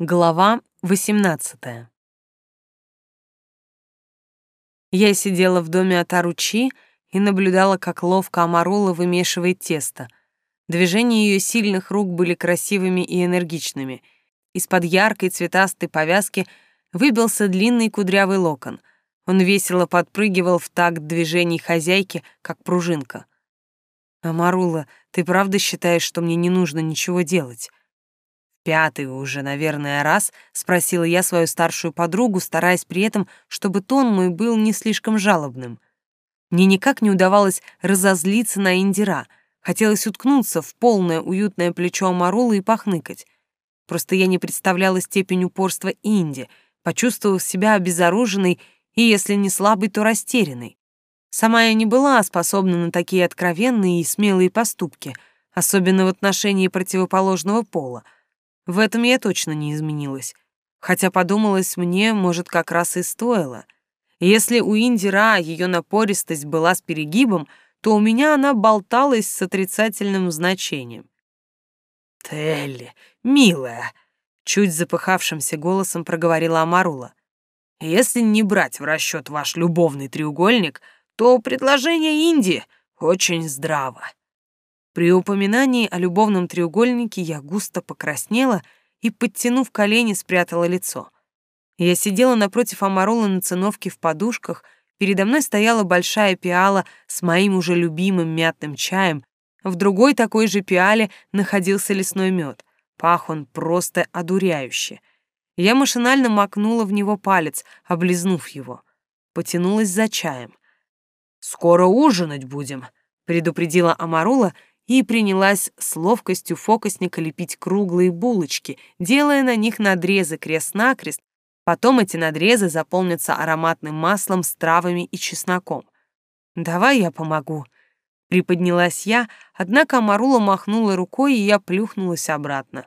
Глава 18 Я сидела в доме Атаручи и наблюдала, как ловко Амарула вымешивает тесто. Движения ее сильных рук были красивыми и энергичными. Из-под яркой цветастой повязки выбился длинный кудрявый локон. Он весело подпрыгивал в такт движений хозяйки, как пружинка. «Амарула, ты правда считаешь, что мне не нужно ничего делать?» Пятый уже, наверное, раз спросила я свою старшую подругу, стараясь при этом, чтобы тон мой был не слишком жалобным. Мне никак не удавалось разозлиться на Индира. Хотелось уткнуться в полное уютное плечо Амарулы и похныкать. Просто я не представляла степень упорства Инди, почувствовав себя обезоруженной и, если не слабой, то растерянной. Сама я не была способна на такие откровенные и смелые поступки, особенно в отношении противоположного пола — в этом я точно не изменилась. Хотя подумалось мне, может, как раз и стоило. Если у Индира ее напористость была с перегибом, то у меня она болталась с отрицательным значением. «Телли, милая!» — чуть запыхавшимся голосом проговорила Амарула. «Если не брать в расчет ваш любовный треугольник, то предложение Инди очень здраво. При упоминании о любовном треугольнике я густо покраснела и, подтянув колени, спрятала лицо. Я сидела напротив Амарола на циновке в подушках, передо мной стояла большая пиала с моим уже любимым мятным чаем, в другой такой же пиале находился лесной мед. Пах он просто одуряюще. Я машинально макнула в него палец, облизнув его. Потянулась за чаем. «Скоро ужинать будем», — предупредила Амарула и принялась с ловкостью фокусника лепить круглые булочки, делая на них надрезы крест-накрест, потом эти надрезы заполнятся ароматным маслом с травами и чесноком. «Давай я помогу», — приподнялась я, однако Марула махнула рукой, и я плюхнулась обратно.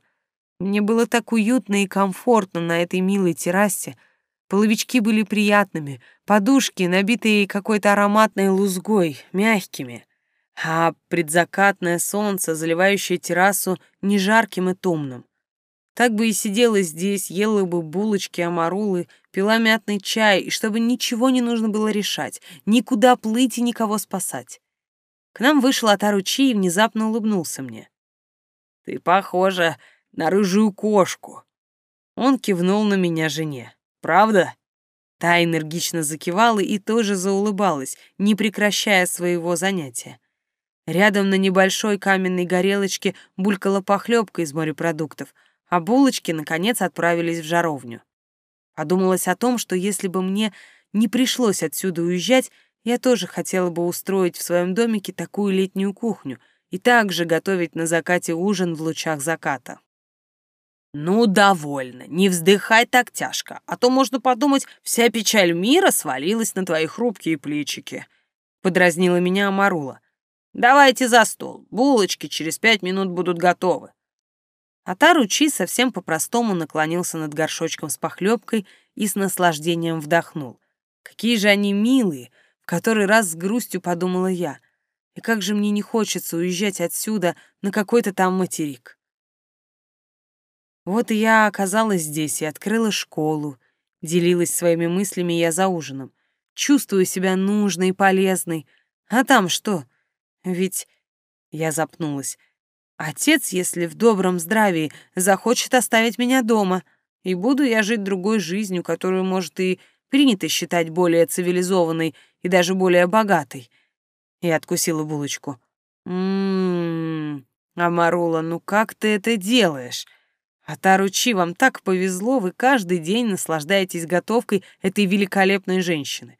Мне было так уютно и комфортно на этой милой террасе, Половички были приятными, подушки, набитые какой-то ароматной лузгой, мягкими а предзакатное солнце, заливающее террасу, не жарким и томным. Так бы и сидела здесь, ела бы булочки, амарулы, пила мятный чай, и чтобы ничего не нужно было решать, никуда плыть и никого спасать. К нам вышел Атаручи и внезапно улыбнулся мне. «Ты похожа на рыжую кошку». Он кивнул на меня жене. «Правда?» Та энергично закивала и тоже заулыбалась, не прекращая своего занятия. Рядом на небольшой каменной горелочке булькала похлебка из морепродуктов, а булочки, наконец, отправились в жаровню. Подумалось о том, что если бы мне не пришлось отсюда уезжать, я тоже хотела бы устроить в своем домике такую летнюю кухню и также готовить на закате ужин в лучах заката. «Ну, довольно, не вздыхай так тяжко, а то можно подумать, вся печаль мира свалилась на твои хрупкие плечики», — подразнила меня Амарула. Давайте за стол. Булочки через пять минут будут готовы. Атару Чи совсем по-простому наклонился над горшочком с похлебкой и с наслаждением вдохнул. Какие же они милые, в который раз с грустью подумала я. И как же мне не хочется уезжать отсюда на какой-то там материк. Вот и я оказалась здесь и открыла школу. Делилась своими мыслями я за ужином. Чувствую себя нужной и полезной. А там что? Ведь... Я запнулась. Отец, если в добром здравии, захочет оставить меня дома, и буду я жить другой жизнью, которую, может, и принято считать более цивилизованной и даже более богатой. Я откусила булочку. «М-м-м, Амарула, ну как ты это делаешь? А Таручи, вам так повезло, вы каждый день наслаждаетесь готовкой этой великолепной женщины.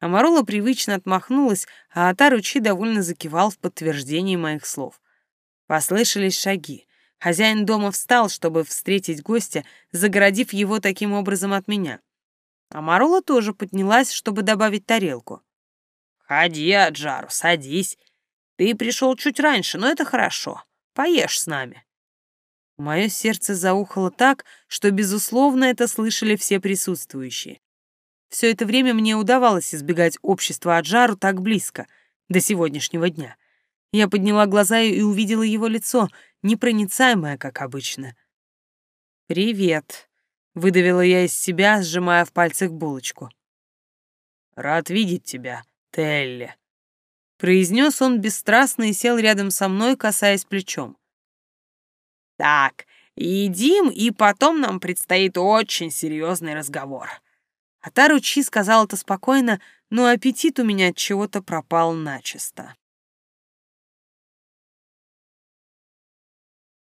Амарола привычно отмахнулась, а Атаручи довольно закивал в подтверждении моих слов. Послышались шаги. Хозяин дома встал, чтобы встретить гостя, загородив его таким образом от меня. Амарола тоже поднялась, чтобы добавить тарелку. «Ходи, Аджару, садись. Ты пришел чуть раньше, но это хорошо. Поешь с нами». Мое сердце заухало так, что, безусловно, это слышали все присутствующие. Все это время мне удавалось избегать общества Аджару так близко, до сегодняшнего дня. Я подняла глаза и увидела его лицо, непроницаемое, как обычно. «Привет», — выдавила я из себя, сжимая в пальцах булочку. «Рад видеть тебя, Телли», — произнес он бесстрастно и сел рядом со мной, касаясь плечом. «Так, едим, и потом нам предстоит очень серьезный разговор». Атару Чи сказал это спокойно, но аппетит у меня от чего-то пропал начисто.